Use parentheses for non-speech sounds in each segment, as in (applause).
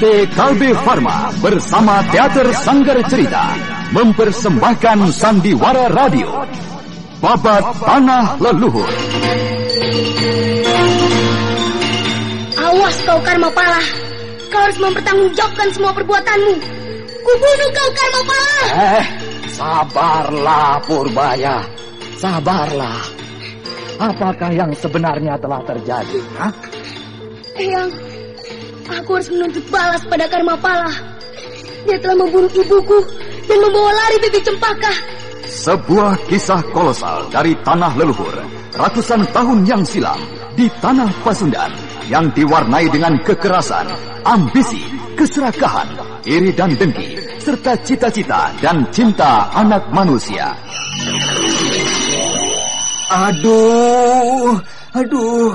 PT Kalbe Farma bersama Teater Sanggar Cerita mempersembahkan Sandiwara Radio Babat Tanah Leluhur. Awas kau Karma Pala, kau harus mempertanggungjawabkan semua perbuatanmu. Kubunuh kau Karma Pala. Eh, sabarlah Purbaya, sabarlah. Apakah yang sebenarnya telah terjadi? Hah? Eyang, aku harus menuntut balas pada Karma Pala. Dia telah membunuh ibuku dan membawa lari bibi cempaka. Sebuah kisah kolosal dari tanah leluhur ratusan tahun yang silam di tanah Pasundan yang diwarnai dengan kekerasan, ambisi, keserakahan, iri dan dengki, serta cita-cita dan cinta anak manusia. Aduh, aduh,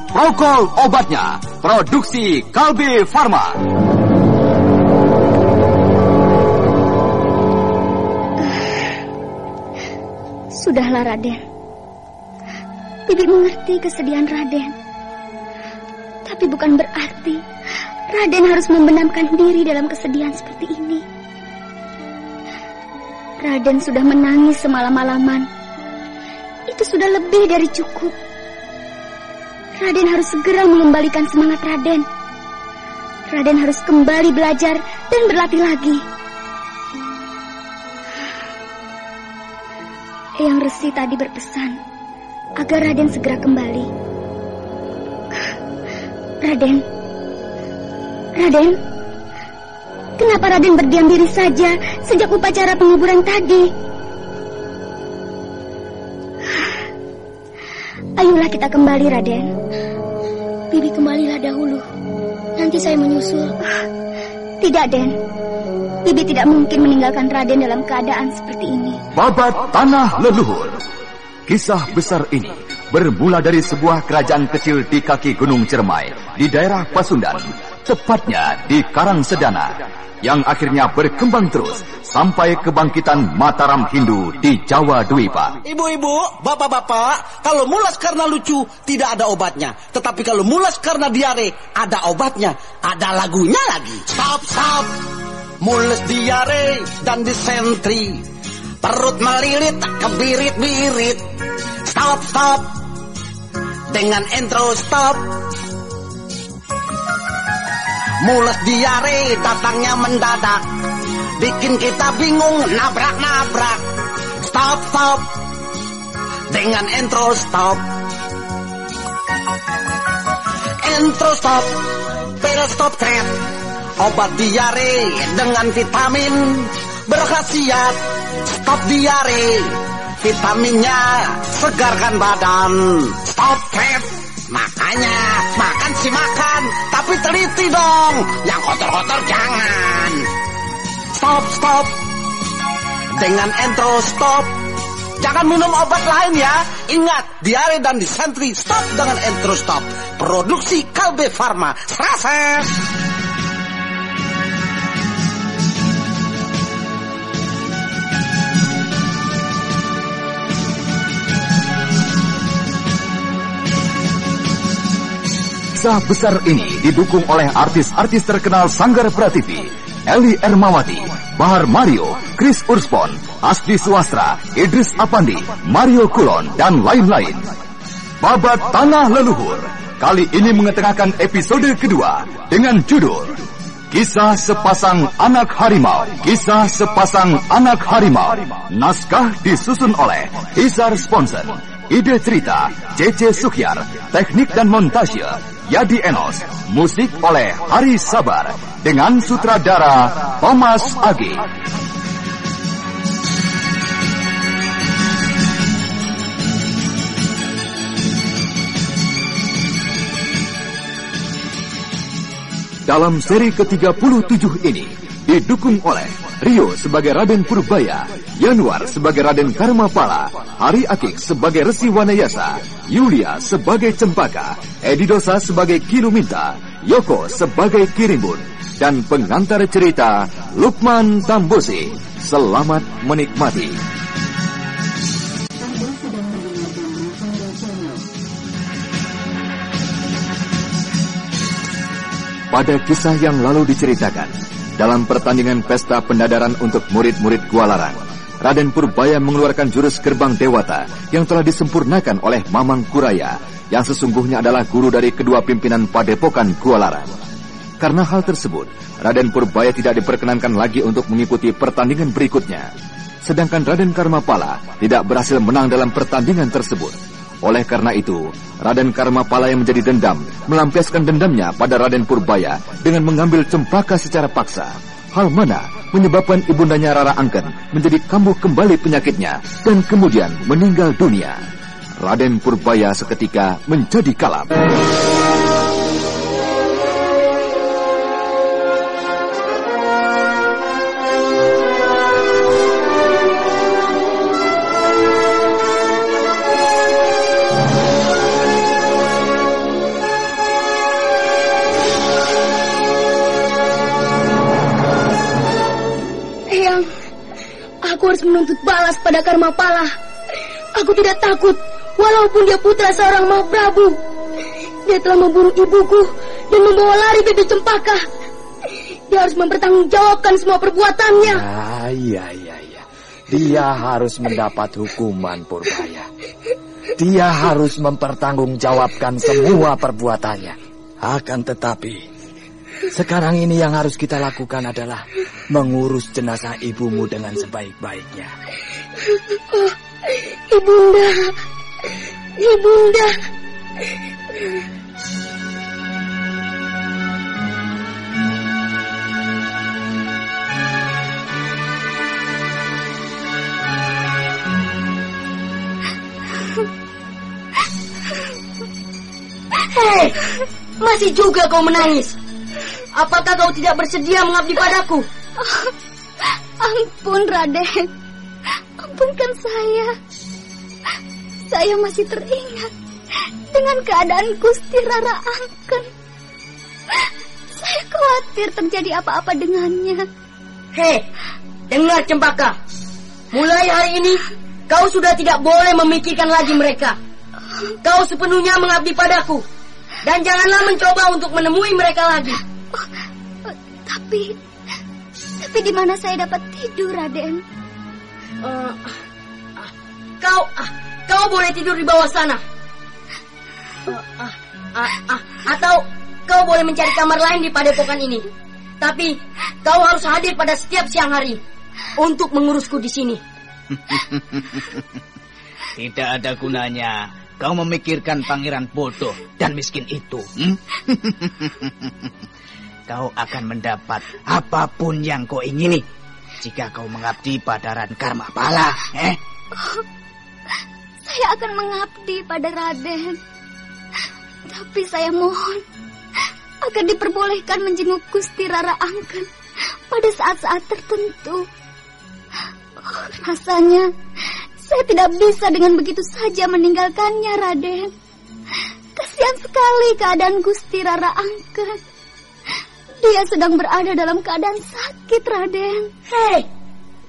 Prokol obatnya. Produksi Kalbe Farma. Sudahlah Raden. Bibi mengerti kesedihan Raden. Tapi bukan berarti Raden harus membenamkan diri dalam kesedihan seperti ini. Raden sudah menangis semalam-malaman. Itu sudah lebih dari cukup. Raden harus segera mengembalikan semangat Raden. Raden harus kembali belajar dan berlatih lagi. Eyang Resi tadi berpesan agar Raden segera kembali. Raden, Raden, kenapa Raden berdiam diri saja sejak upacara penguburan tadi? Ayolah kita kembali, Raden. Bibi kembalilah dahulu. Nanti saya menyusul. Tidak, Den. Bibi tidak mungkin meninggalkan Raden dalam keadaan seperti ini. Babat Tanah Leluhur. Kisah besar ini bermula dari sebuah kerajaan kecil di kaki Gunung Cermai di daerah Pasundan, tepatnya di Karangsedana, yang akhirnya berkembang terus sampai kebangkitan Mataram Hindu di Jawa Dwipa. Ibu-ibu, bapak-bapak, kalau mulas karena lucu tidak ada obatnya. Tetapi kalau mulas karena diare ada obatnya, ada lagunya lagi. Stop, stop. Mules diare dan disentri. Perut melilit, kebirit-birit. Stop, stop. Dengan intro stop. Mules diare datangnya mendadak. Bikin kita bingung nabrak-nabrak. Stop, stop. Dengan intro stop. Intro stop. Pero stop trend. Obat diare dengan vitamin berkhasiat. Stop diare. Vitaminnya segarkan badan. Stop trend. Makanya makan sih makan, tapi teliti dong. Yang kotor-kotor jangan. Stop, stop. Dengan entro stop. Jangan minum obat lain ya. Ingat, diare dan disentri stop dengan entro stop. Produksi Kalbe Farma. Sukses. Kisah besar ini didukung oleh artis-artis terkenal Sanggar Prativi, Eli Ermawati, Bahar Mario, Chris Urspon, Asdi Suastra, Idris Apandi, Mario Kulon, dan lain-lain. Babat Tanah Leluhur kali ini mengetengahkan episode kedua dengan judul Kisah sepasang anak harimau. Kisah sepasang anak harimau. Naskah disusun oleh Izar Sponsor. Ide cerita C.C. Suhyar. Teknik dan montase Yadi Enos. Musik oleh Hari Sabar. Dengan sutradara Thomas Agi. Dalam seri ke-37 ini didukung oleh Rio sebagai Raden Purbaya, Yanuar sebagai Raden Karmapala, Hari Akik sebagai Resi Wanayasa, Yulia sebagai Cempaka, Edidosa sebagai Kiluminta, Yoko sebagai Kirimbun, dan pengantar cerita Lukman Tambosi. Selamat menikmati. Pada kisah yang lalu diceritakan, dalam pertandingan pesta pendadaran untuk murid-murid Gualaran, Raden Purbaya mengeluarkan jurus gerbang dewata yang telah disempurnakan oleh Mamang Kuraya, yang sesungguhnya adalah guru dari kedua pimpinan padepokan Gualaran. Karena hal tersebut, Raden Purbaya tidak diperkenankan lagi untuk mengikuti pertandingan berikutnya. Sedangkan Raden Karmapala tidak berhasil menang dalam pertandingan tersebut. Oleh karena itu, Raden Karmapala yang menjadi dendam melampiaskan dendamnya pada Raden Purbaya dengan mengambil cempaka secara paksa. Hal mana menyebabkan ibundanya Rara Angken menjadi kambuh kembali penyakitnya dan kemudian meninggal dunia. Raden Purbaya seketika menjadi kalap. Balas pada Karma Pala. Aku tidak takut, walaupun dia putra seorang Mahaprabu. Dia telah memburu ibuku dan membawa lari bebek cempaka. Dia harus mempertanggungjawabkan semua perbuatannya. Iya, iya, iya. Dia harus mendapat hukuman Purbaya. Dia harus mempertanggungjawabkan semua perbuatannya. Akan tetapi, sekarang ini yang harus kita lakukan adalah mengurus jenazah ibumu dengan sebaik-baiknya. Oh, ibunda, ibunda. Hei, masih juga kau menangis. Apakah kau tidak bersedia mengabdi padaku? Ampun, Raden. Ampunkan saya. Saya masih teringat dengan keadaan Gusti Rara Angken. Saya khawatir terjadi apa-apa dengannya. Hei, dengar Cempaka. Mulai hari ini, kau sudah tidak boleh memikirkan lagi mereka. Kau sepenuhnya mengabdi padaku. Dan janganlah mencoba untuk menemui mereka lagi. Oh, tapi, tapi di mana saya dapat tidur, Raden? Uh, kau, uh, kau boleh tidur di bawah sana. Uh, uh, uh, uh, atau kau boleh mencari kamar lain di padepokan ini. Tapi kau harus hadir pada setiap siang hari untuk mengurusku di sini. (laughs) Tidak ada gunanya kau memikirkan pangeran bodoh dan miskin itu. Hmm? (laughs) kau akan mendapat apa pun yang kau ingini jika kau mengabdi pada Ran Karma Pala. Eh? (laughs) Saya akan mengabdi pada Raden. Tapi saya mohon agar diperbolehkan menjenguk Gusti Rara Angken pada saat-saat tertentu. Oh, rasanya saya tidak bisa dengan begitu saja meninggalkannya, Raden. Kasihan sekali keadaan Gusti Rara Angken. Dia sedang berada dalam keadaan sakit, Raden. Hei,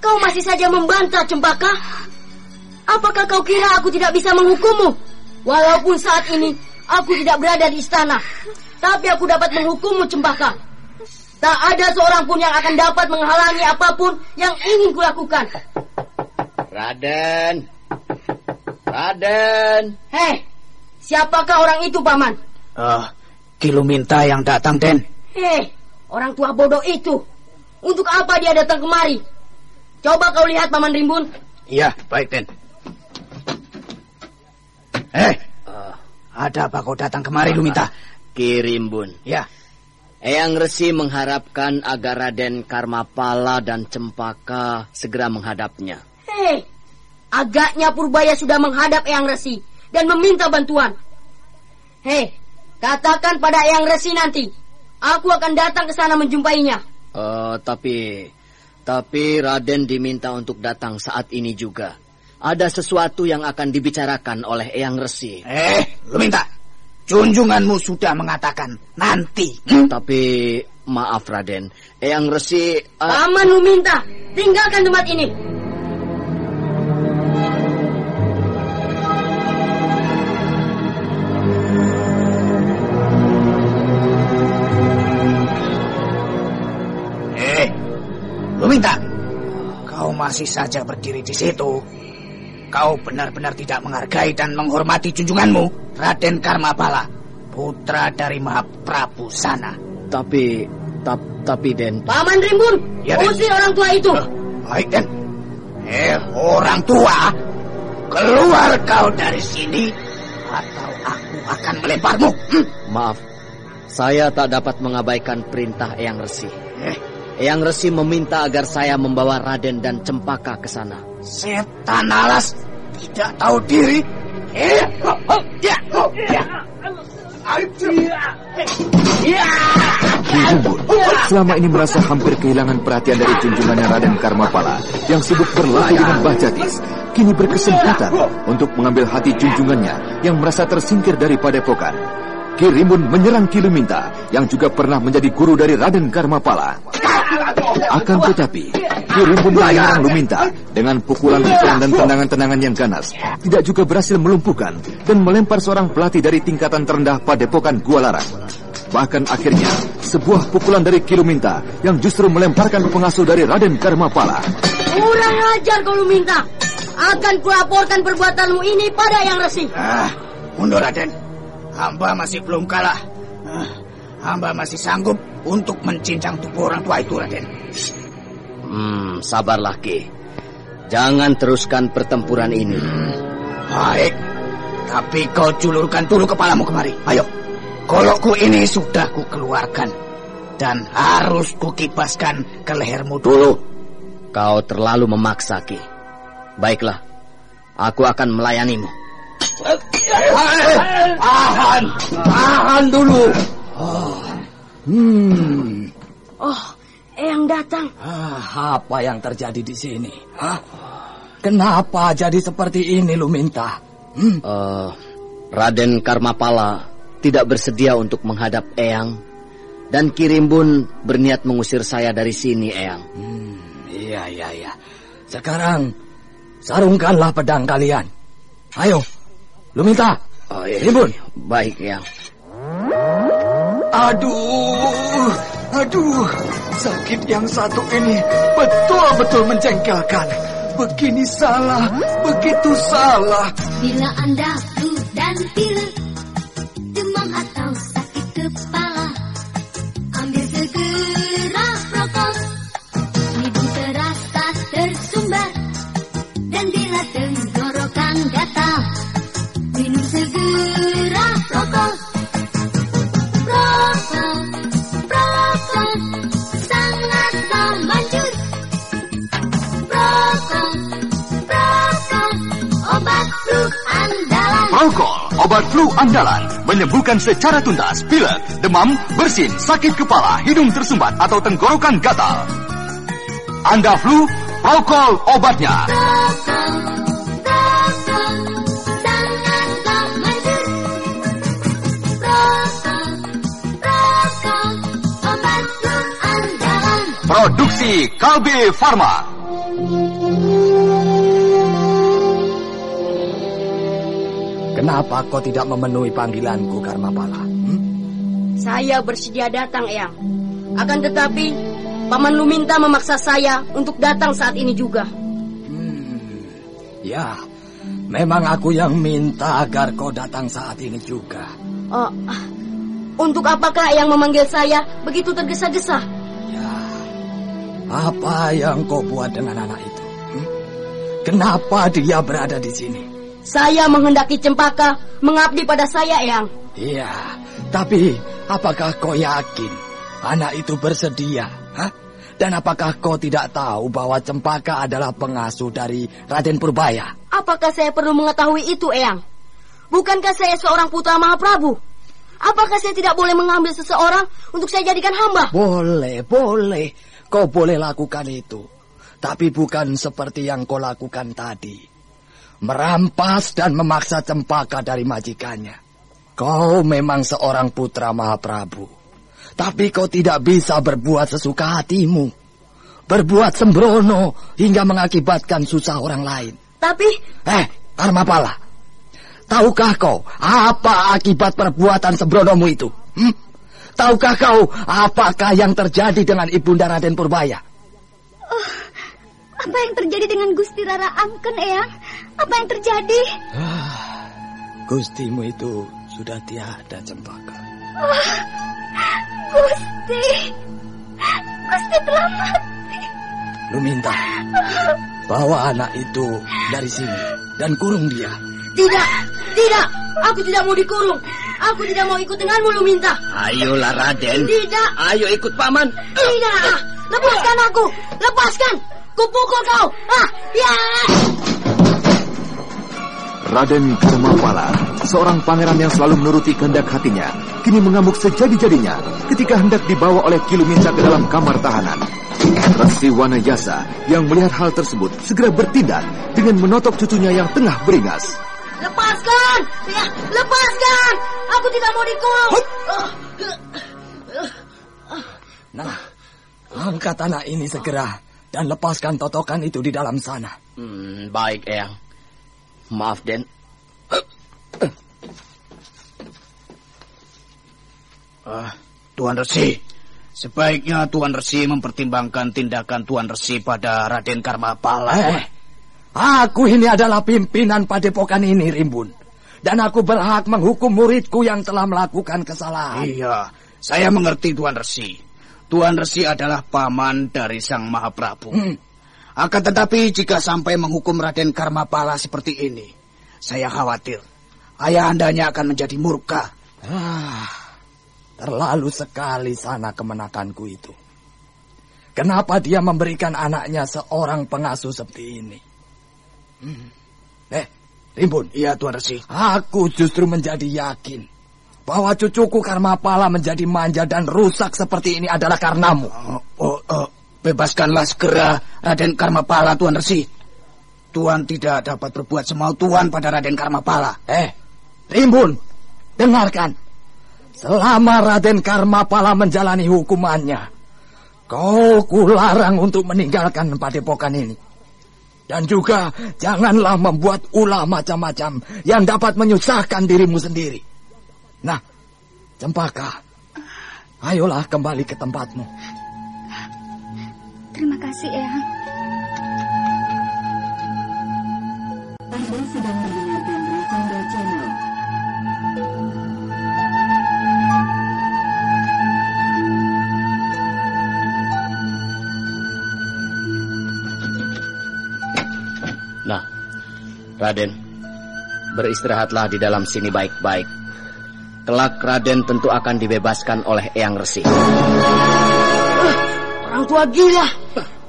kau masih saja membantah, Cempaka. Apakah kau kira aku tidak bisa menghukummu? Walaupun saat ini aku tidak berada di istana, tapi aku dapat menghukummu, Cempaka. Tak ada seorang pun yang akan dapat menghalangi apa pun yang ingin kulakukan. Raden. Raden. Hei, siapakah orang itu, Paman? Uh, Kiluminta yang datang, Den. Hei, Orang tua bodoh itu. Untuk apa dia datang kemari? Coba kau lihat Paman Rimbun. Iya, baik, Den. Eh, ada apa kau datang kemari, lu minta? Kirimbun. Ya, Eyang Resi mengharapkan agar Raden Karmapala dan Cempaka segera menghadapnya. Hei, agaknya Purbaya sudah menghadap Eyang Resi dan meminta bantuan. Hei, katakan pada Eyang Resi nanti. Aku akan datang ke sana menjumpainya. Eh, tapi, tapi Raden diminta untuk datang saat ini juga. Ada sesuatu yang akan dibicarakan oleh Eyang Resi. eh, lu minta. Junjunganmu sudah mengatakan nanti. Hmm? Tapi maaf Raden, Eyang Resi eh, Paman lu minta, tinggalkan tempat ini. Eh, lu minta. Kau masih saja berdiri di situ. Kau benar-benar tidak menghargai dan menghormati junjunganmu, Raden Karmapala, putra dari Mahaprabu sana. tapi, tap, tapi Den, Paman Rimbun, Ya, Den. usir orang tua itu. Baik, Den. Eh, orang tua, keluar kau dari sini, atau aku akan melemparmu. Hmm? maaf. Saya tak dapat mengabaikan perintah Eyang Resi. Eh, Eyang Resi meminta agar saya membawa Raden dan Cempaka ke sana. setan alas, tidak tahu diri. Eh, ya, ya. Selama ini merasa hampir kehilangan perhatian dari junjungannya Raden Karmapala yang sibuk berlaku dengan Bajatis. Kini berkesempatan untuk mengambil hati junjungannya yang merasa tersingkir dari padepokan. Kirimbun menyerang Kiluminta yang juga pernah menjadi guru dari Raden Karmapala. Akan tetapi, Kirimbun menyerang Luminta dengan pukulan-pukulan dan tendangan-tendangan yang ganas. Tidak juga berhasil melumpuhkan dan melempar seorang pelatih dari tingkatan terendah padepokan Gua Larang. Bahkan akhirnya, sebuah pukulan dari Kiluminta yang justru melemparkan pengasuh dari Raden Karmapala. Kurang ajar kau lu minta. Akan kulaporkan perbuatanmu ini pada Eyang Resi. Ah, mundur Raden. Hamba masih belum kalah. Ah, hamba masih sanggup untuk mencincang tubuh orang tua itu, Raden. Hmm, sabarlah Ki. Jangan teruskan pertempuran ini. Baik, tapi kau julurkan dulu kepalamu kemari. Ayo, golokku ini sudah ku keluarkan. Dan harus ku kipaskan ke lehermu dulu. Kau terlalu memaksa Ki. Baiklah, aku akan melayanimu. Tahan, tahan dulu. Hmm, Oh, Eyang datang. ah, apa yang terjadi di sini? Hah? Kenapa jadi seperti ini lu minta? Hmm? Eh, Raden Karmapala tidak bersedia untuk menghadap Eyang dan Kirimbun berniat mengusir saya dari sini, Eyang. Hmm, iya, iya, iya. Sekarang, sarungkanlah pedang kalian. Ayo, lu minta. Oh, iya. Baik, Eyang. Aduh, aduh, sakit yang satu ini betul-betul menjengkelkan. Begini salah, begitu salah. Bila Anda flu dan pilek, demam atau sakit kepala, ambil segera prokol. Hidung terasa tersumbat, dan bila tenggorokan gatal, flu andalan, menyembuhkan secara tuntas pilek, demam, bersin, sakit kepala, hidung tersumbat atau tenggorokan gatal. Anda flu, Prokol obatnya. Produksi Kalbe Farma. Kenapa kau tidak memenuhi panggilanku, Karmapala? Hmm? Saya bersedia datang, Eyang. Akan tetapi, Paman Luminta memaksa saya untuk datang saat ini juga. Ya, memang aku yang minta agar kau datang saat ini juga. Oh, Untuk apakah yang memanggil saya begitu tergesa-gesa? Ya, apa yang kau buat dengan anak itu? Hmm? Kenapa dia berada di sini? Saya menghendaki Cempaka mengabdi pada saya, Eyang. Iya, tapi apakah kau yakin anak itu bersedia? Hah? Dan apakah kau tidak tahu bahwa Cempaka adalah pengasuh dari Raden Purbaya? Apakah saya perlu mengetahui itu, Eyang? Bukankah saya seorang putra Mahaprabu? Apakah saya tidak boleh mengambil seseorang untuk saya jadikan hamba? Boleh, boleh. Kau boleh lakukan itu. Tapi bukan seperti yang kau lakukan tadi. Merampas dan memaksa cempaka dari majikannya. Kau memang seorang putra Mahaprabu. Tapi kau tidak bisa berbuat sesuka hatimu. Berbuat sembrono hingga mengakibatkan susah orang lain. Tapi... Eh, Karmapala. Tahukah kau apa akibat perbuatan sembronomu itu? Hmm? Tahukah kau apakah yang terjadi dengan Ibunda Raden Purbaya? Oh, apa yang terjadi dengan Gusti Rara Angken, Eyang? Apa yang terjadi? Ah, Gustimu itu sudah tiada, Cempaka. Oh, Gusti. Gusti telah mati. Lu minta bawa anak itu dari sini dan kurung dia. Tidak, tidak. Aku tidak mau dikurung. Aku tidak mau ikut denganmu, lu minta. Ayolah, Raden. Tidak. Ayo ikut paman. Tidak. Lepaskan aku. Lepaskan. Kupukul kau. Ah, ya. Raden Karmapala, seorang pangeran yang selalu menuruti kehendak hatinya, kini mengamuk sejadi-jadinya ketika hendak dibawa oleh Kiluminca ke dalam kamar tahanan. Resi Wanayasa yang melihat hal tersebut segera bertindak dengan menotok cucunya yang tengah beringas. Lepaskan! Ya, lepaskan! Aku tidak mau dikurung. Nah, angkat anak ini segera dan lepaskan totokan itu di dalam sana. Hmm, baik, Eyang. Maaf, Den. Ah, Tuan Resi, sebaiknya Tuan Resi mempertimbangkan tindakan Tuan Resi pada Raden Karmapala. Eh, aku ini adalah pimpinan padepokan ini, Rimbun. Dan aku berhak menghukum muridku yang telah melakukan kesalahan. Iya, saya mengerti Tuan Resi. Tuan Resi adalah paman dari Sang Mahaprabu. Hmm. Akan tetapi jika sampai menghukum Raden Karmapala seperti ini, saya khawatir ayahandanya akan menjadi murka. Ah, terlalu sekali sana kemenakanku itu. Kenapa dia memberikan anaknya seorang pengasuh seperti ini? Hmm. Eh, Rimbun. Iya, Tuan Resi. Aku justru menjadi yakin bahwa cucuku Karmapala menjadi manja dan rusak seperti ini adalah karenamu. Oh, oh, oh. Bebaskanlah segera Raden Karmapala, Tuan Resi. Tuan tidak dapat berbuat semau Tuan pada Raden Karmapala. Eh, Rimbun, dengarkan. Selama Raden Karmapala menjalani hukumannya, kau kularang untuk meninggalkan padepokan ini. Dan juga janganlah membuat ulah macam-macam yang dapat menyusahkan dirimu sendiri. Nah, Cempaka, ayolah kembali ke tempatmu. Terima kasih, Eyang. Anda sedang mendengarkan Rosanda Channel. Nah, Raden, beristirahatlah di dalam sini baik-baik. Kelak Raden tentu akan dibebaskan oleh Eyang Resi. Orang tua gila.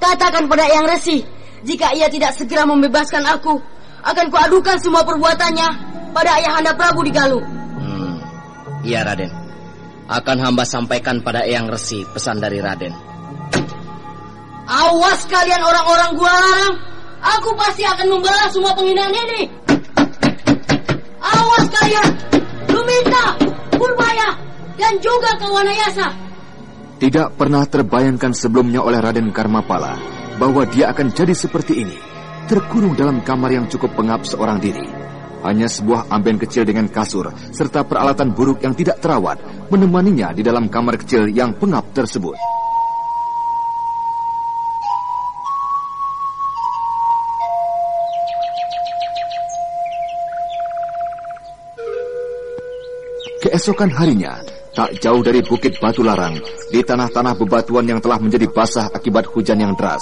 Katakan pada Eyang Resi, jika ia tidak segera membebaskan aku, akan kuadukan semua perbuatannya pada Ayahanda Prabu di Galuh. Hmm, iya Raden. Akan hamba sampaikan pada Eyang Resi pesan dari Raden. Awas kalian orang-orang gua larang. Aku pasti akan membalas semua penghinaan ini. Awas kalian. Luminta, Purbaya, dan juga Kawanayasa. Tidak pernah terbayangkan sebelumnya oleh Raden Karmapala bahwa dia akan jadi seperti ini, terkurung dalam kamar yang cukup pengap seorang diri. Hanya sebuah amben kecil dengan kasur serta peralatan buruk yang tidak terawat menemaninya di dalam kamar kecil yang pengap tersebut. Keesokan harinya, Tak jauh dari Bukit Batu Larang, di tanah-tanah bebatuan yang telah menjadi basah akibat hujan yang deras,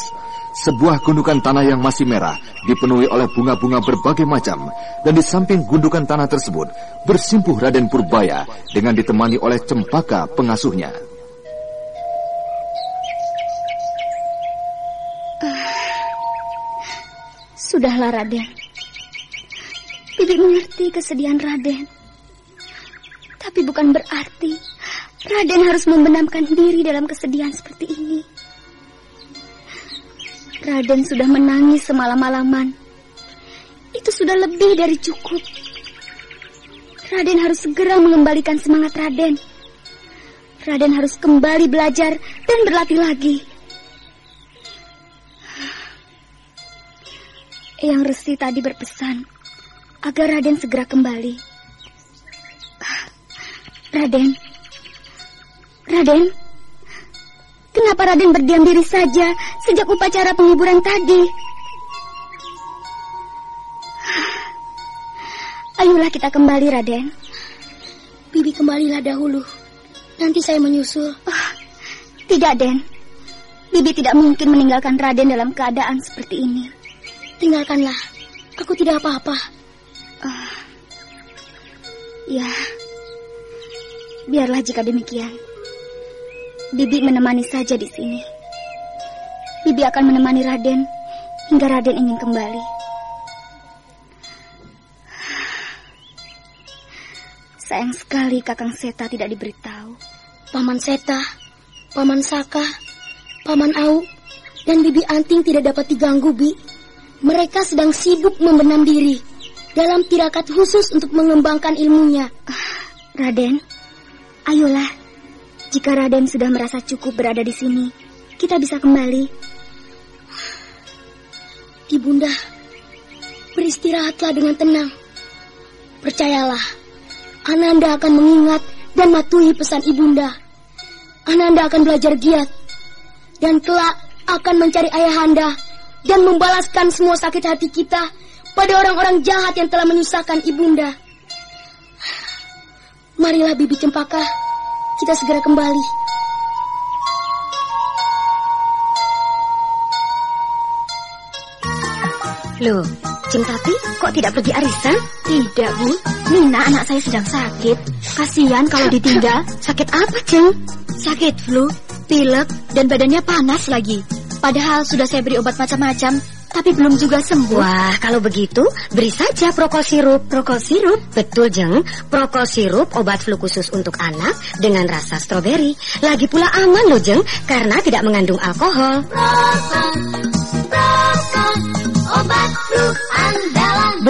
sebuah gundukan tanah yang masih merah dipenuhi oleh bunga-bunga berbagai macam, dan di samping gundukan tanah tersebut bersimpuh Raden Purbaya dengan ditemani oleh cempaka pengasuhnya. Sudahlah Raden. Bibi mengerti kesedihan Raden. Tapi bukan berarti Raden harus membenamkan diri dalam kesedihan seperti ini. Raden sudah menangis semalam-malaman. Itu sudah lebih dari cukup. Raden harus segera mengembalikan semangat Raden. Raden harus kembali belajar dan berlatih lagi. Eyang Resi tadi berpesan agar Raden segera kembali. Raden, Raden, kenapa Raden berdiam diri saja sejak upacara penghiburan tadi? Ayolah kita kembali, Raden. Bibi kembalilah dahulu. Nanti saya menyusul. Oh, tidak, Den. Bibi tidak mungkin meninggalkan Raden dalam keadaan seperti ini. Tinggalkanlah. Aku tidak apa-apa. Uh, ya, biarlah jika demikian. Bibi menemani saja di sini. Bibi akan menemani Raden hingga Raden ingin kembali. Sayang sekali Kakang Seta tidak diberitahu. Paman Seta, Paman Saka, Paman Au, dan Bibi Anting tidak dapat diganggu, Bi. Mereka sedang sibuk membenam diri dalam tirakat khusus untuk mengembangkan ilmunya. Raden, ayolah. Jika Raden sudah merasa cukup berada di sini, kita bisa kembali. Ibunda, beristirahatlah dengan tenang. Percayalah, Ananda akan mengingat dan matuhi pesan Ibunda. Ananda akan belajar giat dan kelak akan mencari ayahanda dan membalaskan semua sakit hati kita pada orang-orang jahat yang telah menyusahkan ibunda. Marilah Bibi Cempaka, kita segera kembali. Loh, Ceng Tati kok tidak pergi arisan? Tidak, Bu. Nina anak saya sedang sakit. Kasihan kalau ditinggal. Sakit apa, Ceng? Sakit flu, pilek, dan badannya panas lagi. Padahal sudah saya beri obat macam-macam, tapi belum juga sembuh. Wah, kalau begitu beri saja prokol sirup. Prokol sirup? Betul, Jeng. Prokol sirup obat flu khusus untuk anak dengan rasa stroberi. Lagi pula aman loh, Jeng, karena tidak mengandung alkohol. Prokol, prokol, obat flu andalan.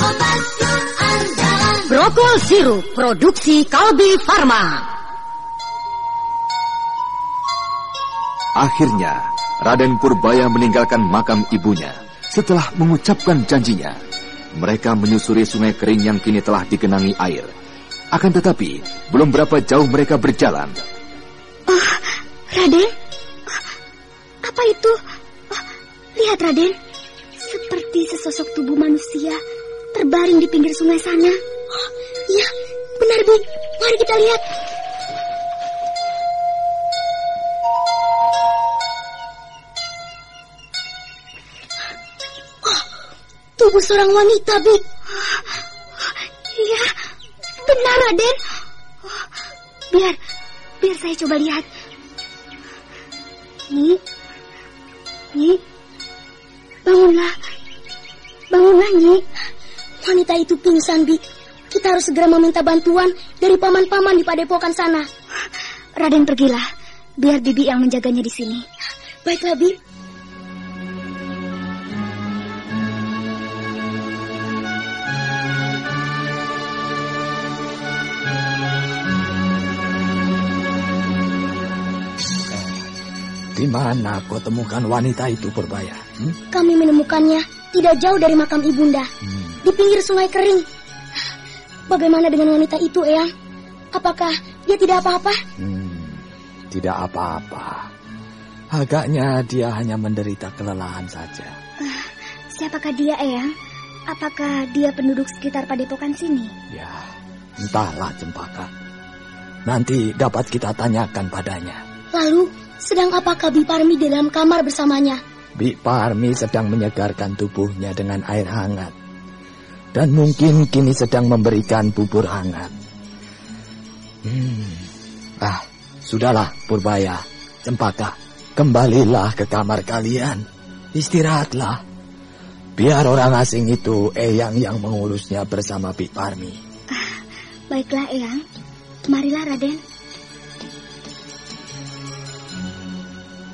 obat sirup produksi Kalbi Farma. Akhirnya, Raden Purbaya meninggalkan makam ibunya setelah mengucapkan janjinya. Mereka menyusuri sungai kering yang kini telah digenangi air. Akan tetapi, belum berapa jauh mereka berjalan. Oh, Raden? Apa itu? Oh, lihat, Raden. Seperti sesosok tubuh manusia terbaring di pinggir sungai sana. Oh, iya, benar, Bi. Mari kita lihat. Oh, tubuh seorang wanita, Bi. Iya, benar, Raden. Oh, biar, biar saya coba lihat. Nyi, Nyi, bangunlah. Bangunlah, Nyi. Wanita itu pingsan, Bi. Kita harus segera meminta bantuan dari paman-paman di padepokan sana. Raden pergilah, biar Bibi yang menjaganya di sini. Baiklah, Bi. Di mana kau temukan wanita itu Purbaya? Hmm? Kami menemukannya tidak jauh dari makam ibunda, hmm. Di pinggir sungai kering. Bagaimana dengan wanita itu, Eyang? Apakah dia tidak apa-apa? Hmm, tidak apa-apa. Agaknya dia hanya menderita kelelahan saja. Uh, siapakah dia, Eyang? Apakah dia penduduk sekitar padepokan sini? Ya, entahlah Cempaka. Nanti dapat kita tanyakan padanya. Lalu, sedang apakah Bi Parmi dalam kamar bersamanya? Bi Parmi sedang menyegarkan tubuhnya dengan air hangat. Dan mungkin kini sedang memberikan bubur hangat. Hmm. Ah, sudahlah Purbaya, Cempaka. Kembalilah ke kamar kalian. Istirahatlah. Biar orang asing itu Eyang yang mengurusnya bersama Bi Parmi. Ah, baiklah Eyang. Marilah Raden.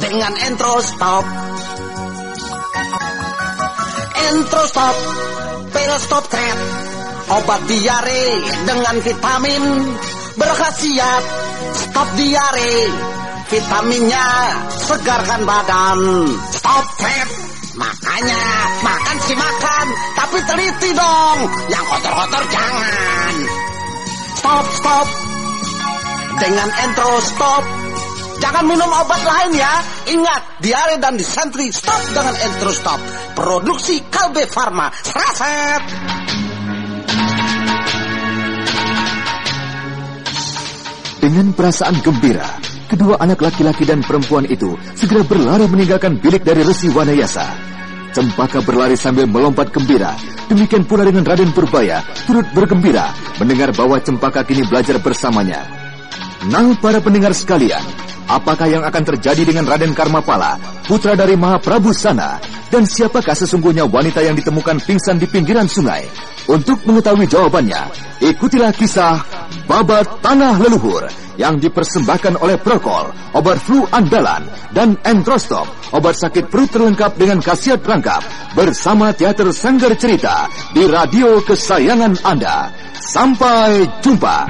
dengan intro stop. Intro stop, pil stop trap, obat diare dengan vitamin berkhasiat stop diare. Vitaminnya segarkan badan. Stop trap, makanya makan sih makan, tapi teliti dong. Yang kotor-kotor jangan. Stop, stop. Dengan intro stop, Jangan minum obat lain ya. Ingat, diare dan disentri stop dengan entro stop. Produksi Kalbe Farma. Seraset. Dengan perasaan gembira, kedua anak laki-laki dan perempuan itu segera berlari meninggalkan bilik dari Resi Wanayasa. Cempaka berlari sambil melompat gembira. Demikian pula dengan Raden Purbaya, turut bergembira mendengar bahwa Cempaka kini belajar bersamanya. Nah, para pendengar sekalian, Apakah yang akan terjadi dengan Raden Karmapala, putra dari Mahaprabu sana? Dan siapakah sesungguhnya wanita yang ditemukan pingsan di pinggiran sungai? Untuk mengetahui jawabannya, ikutilah kisah Babat Tanah Leluhur yang dipersembahkan oleh Prokol, obat flu andalan, dan Entrostop, obat sakit perut terlengkap dengan khasiat rangkap, bersama Teater Sanggar Cerita di radio kesayangan Anda. Sampai jumpa.